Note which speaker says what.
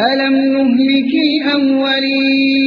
Speaker 1: ألم نهلك الأولين؟